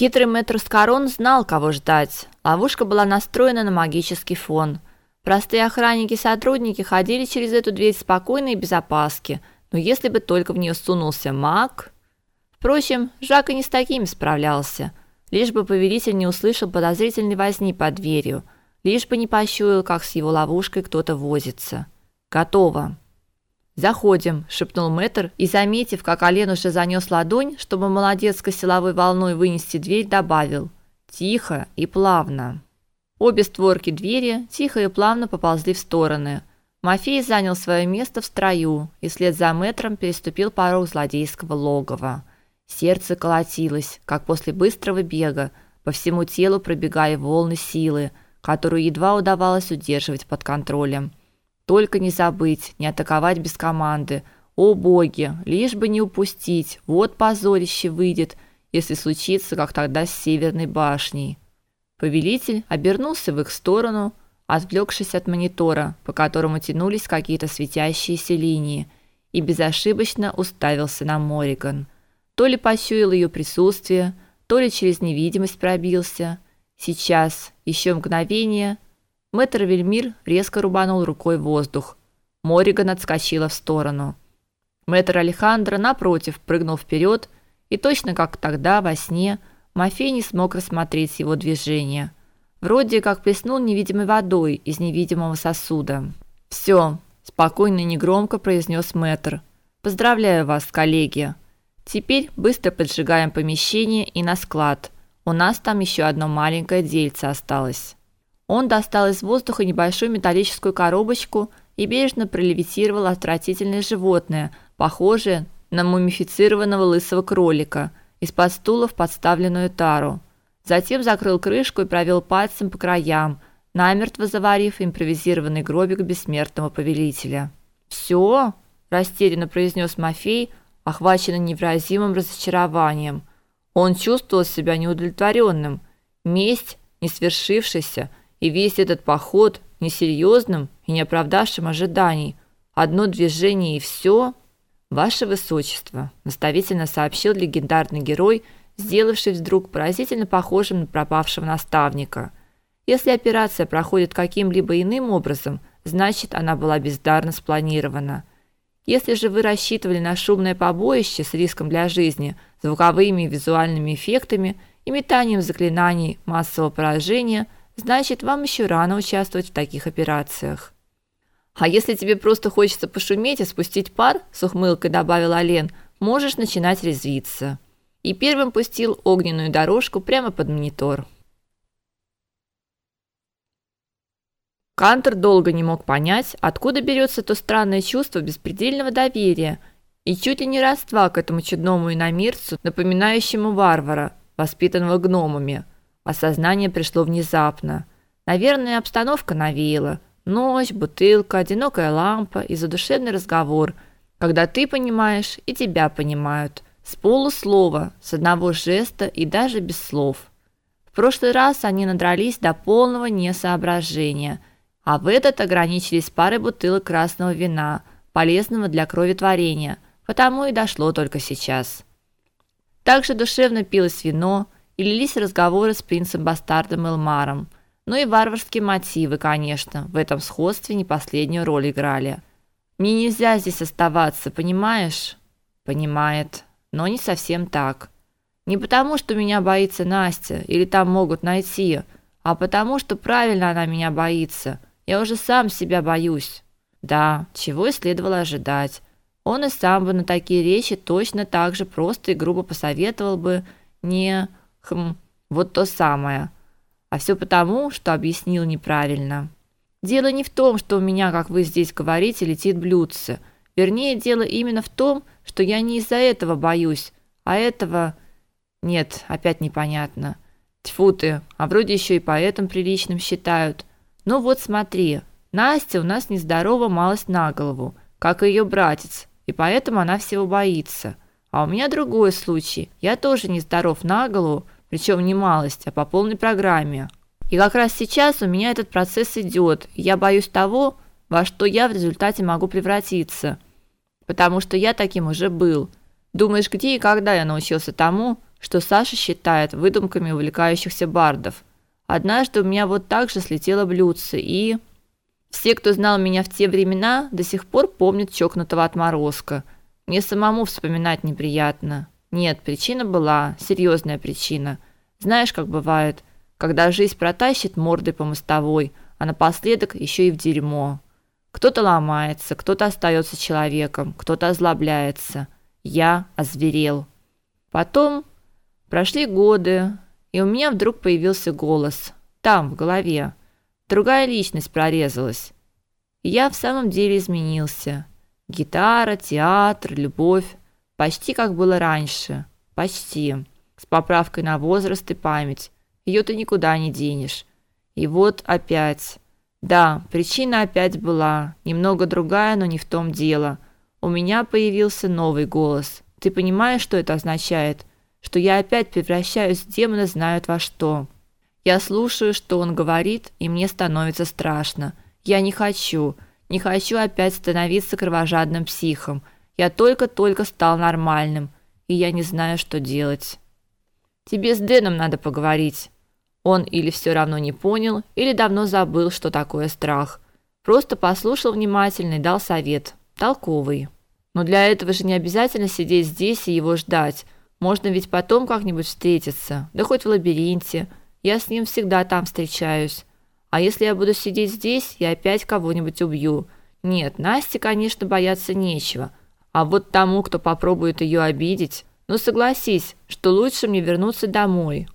Хитрый мэтр Скорон знал, кого ждать. Ловушка была настроена на магический фон. Простые охранники и сотрудники ходили через эту дверь спокойно и без опаски, но если бы только в нее сунулся маг... Впрочем, Жак и не с такими справлялся. Лишь бы повелитель не услышал подозрительной возни под дверью, лишь бы не пощуял, как с его ловушкой кто-то возится. Готово. Заходим, шепнул Мэтр и, заметив, как Ален уже занёс ладонь, чтобы молодецкой силовой волной вынести дверь, добавил: тихо и плавно. Обе створки двери тихо и плавно поползли в стороны. Мафей занял свое место в строю и вслед за Мэтром переступил порог злодейского логова. Сердце колотилось, как после быстрого бега, по всему телу пробегая волны силы, которую едва удавалось удерживать под контролем. Только не забыть, не атаковать без команды. О боги, лишь бы не упустить. Вот позорище выйдет, если случится, как тогда с Северной башней. Повелитель обернулся в их сторону, отвлекшись от монитора, по которому тянулись какие-то светящиеся линии, и безошибочно уставился на Мориган. То ли почуял ее присутствие, то ли через невидимость пробился. Сейчас, еще мгновение, Мэтр Вельмир резко рубанул рукой воздух. Мориган отскочила в сторону. Мэтр Алехандро напротив прыгнул вперед, и точно как тогда во сне Мафей не смог рассмотреть его движения. Вроде как плеснул невидимой водой из невидимого сосуда. Все, спокойно и негромко произнес Мэтр. Поздравляю вас, коллеги. Теперь быстро поджигаем помещение и на склад. У нас там еще одно маленькое дельце осталось. Он достал из воздуха небольшую металлическую коробочку и бережно пролевитировал отвратительное животное, похожее на мумифицированного лысого кролика, из-под стула в подставленную тару. Затем закрыл крышку и провел пальцем по краям, намертво заварив импровизированный гробик бессмертного повелителя. «Все?» – растерянно произнес Мафей, охваченный невыразимым разочарованием. Он чувствовал себя неудовлетворенным. Месть, не свершившаяся, и весь этот поход несерьезным и не оправдавшим ожиданий. Одно движение и все. Ваше высочество, наставительно сообщил легендарный герой, сделавший вдруг поразительно похожим на пропавшего наставника. Если операция проходит каким-либо иным образом, значит, она была бездарно спланирована. Если же вы рассчитывали на шумное побоище с риском для жизни, звуковыми и визуальными эффектами и метанием заклинаний массового поражения, значит, вам еще рано участвовать в таких операциях. А если тебе просто хочется пошуметь и спустить пар, с ухмылкой добавил Ален, можешь начинать резвиться. И первым пустил огненную дорожку прямо под монитор. Кантер долго не мог понять, откуда берется то странное чувство беспредельного доверия и чуть ли не родства к этому чудному иномирцу, напоминающему варвара, воспитанного гномами. Осознание пришло внезапно. Наверное, обстановка навеяла. Ночь, бутылка, одинокая лампа и задушевный разговор, когда ты понимаешь и тебя понимают, с полуслова, с одного жеста и даже без слов. В прошлый раз они надрались до полного несоображения – а в этот ограничились парой бутылок красного вина, полезного для кроветворения, потому и дошло только сейчас. Также душевно пилось вино и лились разговоры с принцем-бастардом Элмаром, ну и варварские мотивы, конечно, в этом сходстве не последнюю роль играли. Мне нельзя здесь оставаться, понимаешь? Понимает, но не совсем так. Не потому, что меня боится Настя или там могут найти, а потому, что правильно она меня боится – я уже сам себя боюсь. Да, чего и следовало ожидать. Он и сам бы на такие речи точно так же просто и грубо посоветовал бы не хм, вот то самое. А все потому, что объяснил неправильно. Дело не в том, что у меня, как вы здесь говорите, летит блюдце. Вернее, дело именно в том, что я не из-за этого боюсь, а этого нет, опять непонятно. Тьфу ты, а вроде еще и поэтом приличным считают. Ну вот смотри, Настя у нас нездорова малость на голову, как и ее братец, и поэтому она всего боится. А у меня другой случай. Я тоже нездоров на голову, причем не малость, а по полной программе. И как раз сейчас у меня этот процесс идет. Я боюсь того, во что я в результате могу превратиться. Потому что я таким уже был. Думаешь, где и когда я научился тому, что Саша считает выдумками увлекающихся бардов. Однажды у меня вот так же слетело блюдце, и все, кто знал меня в те времена, до сих пор помнят чокнутого отморозка. Мне самому вспоминать неприятно. Нет, причина была, серьезная причина. Знаешь, как бывает, когда жизнь протащит мордой по мостовой, а напоследок еще и в дерьмо. Кто-то ломается, кто-то остается человеком, кто-то озлобляется. Я озверел. Потом прошли годы, и у меня вдруг появился голос там в голове. Другая личность прорезалась. И я в самом деле изменился. Гитара, театр, любовь, почти как было раньше. Почти. С поправкой на возраст и память. Ее ты никуда не денешь. И вот опять. Да, причина опять была, немного другая, но не в том дело. У меня появился новый голос. Ты понимаешь, что это означает? Что я опять превращаюсь в демона знают во что. Я слушаю, что он говорит, и мне становится страшно. Я не хочу, не хочу опять становиться кровожадным психом. Я только-только стал нормальным, и я не знаю, что делать. Тебе с Дэном надо поговорить. Он или все равно не понял, или давно забыл, что такое страх. Просто послушал внимательно и дал совет, толковый. Но для этого же не обязательно сидеть здесь и его ждать. Можно ведь потом как-нибудь встретиться, да хоть в лабиринте. Я с ним всегда там встречаюсь. А если я буду сидеть здесь, я опять кого-нибудь убью. Нет, Насте, конечно, бояться нечего. А вот тому, кто попробует ее обидеть, ну согласись, что лучше мне вернуться домой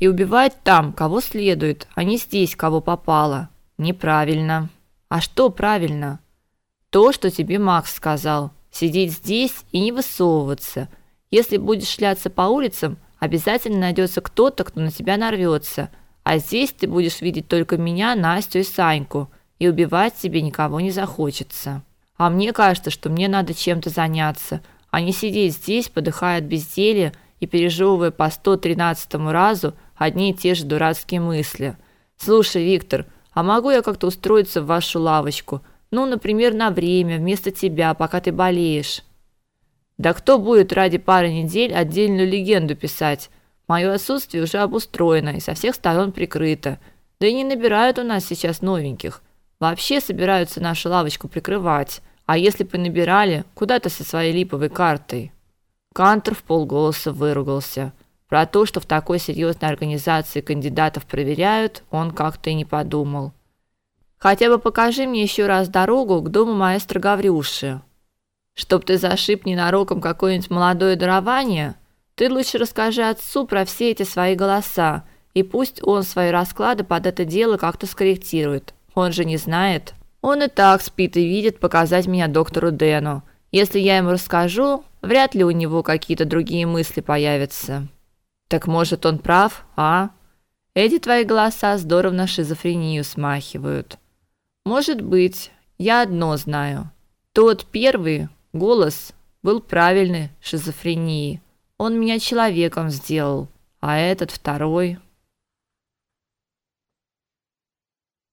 и убивать там, кого следует, а не здесь, кого попало. Неправильно. А что правильно? То, что тебе Макс сказал. Сидеть здесь и не высовываться. Если будешь шляться по улицам, обязательно найдется кто-то, кто на тебя нарвется. А здесь ты будешь видеть только меня, Настю и Саньку, и убивать тебе никого не захочется. А мне кажется, что мне надо чем-то заняться, а не сидеть здесь, подыхая от безделья и пережевывая по 113 разу одни и те же дурацкие мысли. Слушай, Виктор, а могу я как-то устроиться в вашу лавочку? Ну, например, на время вместо тебя, пока ты болеешь. Да кто будет ради пары недель отдельную легенду писать? Мое отсутствие уже обустроено и со всех сторон прикрыто. Да и не набирают у нас сейчас новеньких. Вообще собираются нашу лавочку прикрывать. А если бы набирали, куда то со своей липовой картой? Кантер в полголоса выругался. Про то, что в такой серьезной организации кандидатов проверяют, он как-то и не подумал. Хотя бы покажи мне еще раз дорогу к дому маэстро Гаврюши, Чтоб ты зашиб ненароком какое-нибудь молодое дарование, ты лучше расскажи отцу про все эти свои голоса, и пусть он свои расклады под это дело как-то скорректирует. Он же не знает. Он и так спит и видит показать меня доктору Дэну. Если я ему расскажу, вряд ли у него какие-то другие мысли появятся. Так может, он прав, а? Эти твои голоса здорово на шизофрению смахивают. Может быть, я одно знаю. Тот первый Голос был правильный шизофрении. Он меня человеком сделал, а этот второй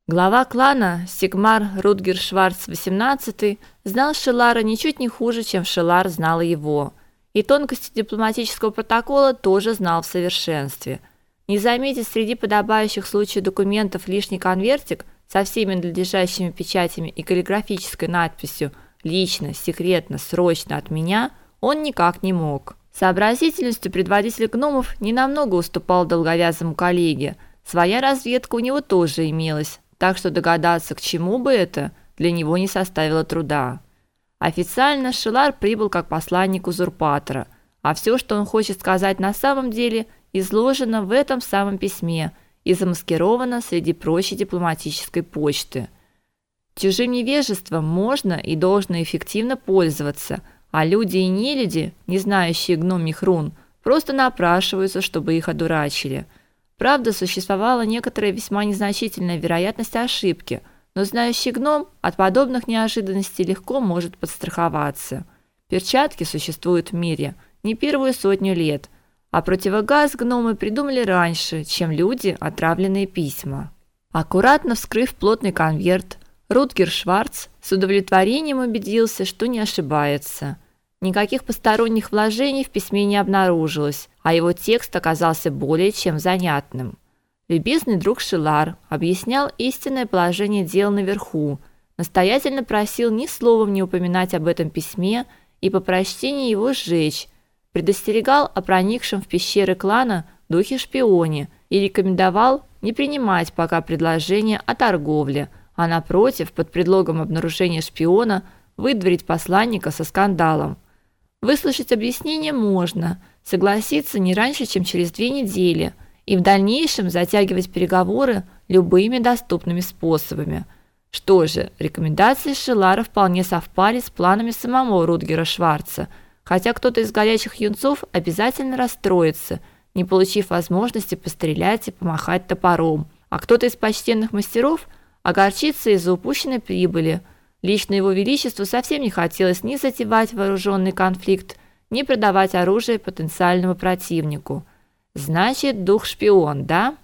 Глава клана Сигмар Рутгер Шварц XVIII знал Шелара ничуть не хуже, чем Шелар знал его, и тонкости дипломатического протокола тоже знал в совершенстве. Не заметить среди подобающих случаю документов лишний конвертик со всеми надлежащими печатями и каллиграфической надписью – лично, секретно, срочно от меня, он никак не мог. Сообразительностью предводитель гномов не намного уступал долговязому коллеге. Своя разведка у него тоже имелась, так что догадаться, к чему бы это, для него не составило труда. Официально Шилар прибыл как посланник узурпатора, а все, что он хочет сказать на самом деле, изложено в этом самом письме и замаскировано среди прочей дипломатической почты – Чужим невежеством можно и должно эффективно пользоваться, а люди и нелюди, не знающие гномьих рун, просто напрашиваются, чтобы их одурачили. Правда, существовала некоторая весьма незначительная вероятность ошибки, но знающий гном от подобных неожиданностей легко может подстраховаться. Перчатки существуют в мире не первую сотню лет, а противогаз гномы придумали раньше, чем люди отравленные письма. Аккуратно вскрыв плотный конверт, Рутгер Шварц с удовлетворением убедился, что не ошибается. Никаких посторонних вложений в письме не обнаружилось, а его текст оказался более чем занятным. Любезный друг Шилар объяснял истинное положение дел наверху, настоятельно просил ни словом не упоминать об этом письме и по прочтении его сжечь, предостерегал о проникшем в пещеры клана духе-шпионе и рекомендовал не принимать пока предложение о торговле, а напротив, под предлогом обнаружения шпиона, выдворить посланника со скандалом. Выслушать объяснение можно, согласиться не раньше, чем через две недели, и в дальнейшем затягивать переговоры любыми доступными способами. Что же, рекомендации Шелара вполне совпали с планами самого Рудгера Шварца, хотя кто-то из горячих юнцов обязательно расстроится, не получив возможности пострелять и помахать топором, а кто-то из почтенных мастеров огорчится из-за упущенной прибыли – Лично его величеству совсем не хотелось ни затевать вооруженный конфликт, ни продавать оружие потенциальному противнику. Значит, дух шпион, да?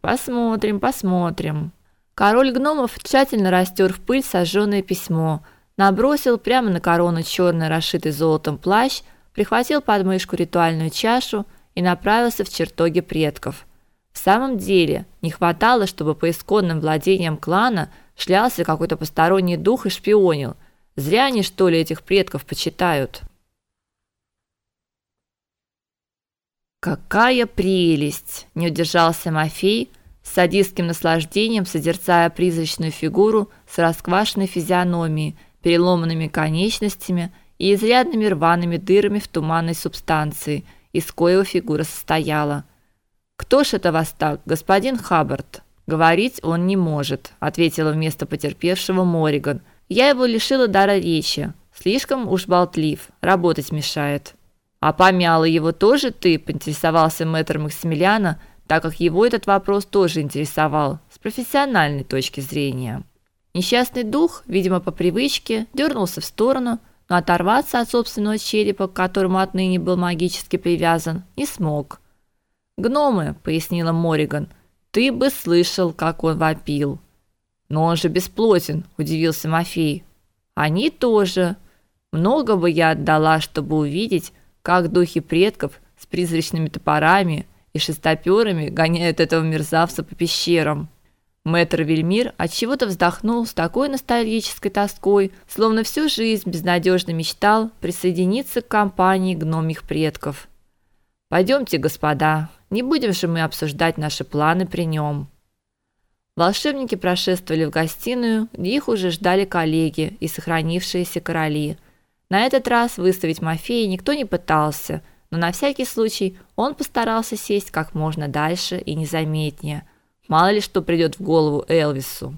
Посмотрим, посмотрим. Король гномов тщательно растер в пыль сожженное письмо, набросил прямо на корону черный расшитый золотом плащ, прихватил под мышку ритуальную чашу и направился в чертоги предков. В самом деле, не хватало, чтобы по исконным владениям клана – шлялся какой-то посторонний дух и шпионил. Зря они что ли этих предков почитают. Какая прелесть, не удержался Мафей, с садистским наслаждением созерцая призрачную фигуру с расквашенной физиономией, переломанными конечностями и изрядными рваными дырами в туманной субстанции, из коего фигура состояла. Кто ж это вас так, господин Хаббард? Говорить он не может, ответила вместо потерпевшего Мориган. Я его лишила дара речи. Слишком уж болтлив, работать мешает. А помяла его тоже ты, поинтересовался мэтр Максимилиана, так как его этот вопрос тоже интересовал с профессиональной точки зрения. Несчастный дух, видимо, по привычке, дернулся в сторону, но оторваться от собственного черепа, к которому отныне был магически привязан, не смог. "Гномы", пояснила Мориган. Ты бы слышал, как он вопил. Но он же бесплотен, удивился Мафей. Они тоже. Много бы я отдала, чтобы увидеть, как духи предков с призрачными топорами и шестоперами гоняют этого мерзавца по пещерам. Мэтр Вельмир от чего-то вздохнул с такой ностальгической тоской, словно всю жизнь безнадежно мечтал присоединиться к компании гномих предков. Пойдемте, господа, не будем же мы обсуждать наши планы при нем. Волшебники прошествовали в гостиную, где их уже ждали коллеги и сохранившиеся короли. На этот раз выставить Мафея никто не пытался, но на всякий случай он постарался сесть как можно дальше и незаметнее. Мало ли что придет в голову Элвису.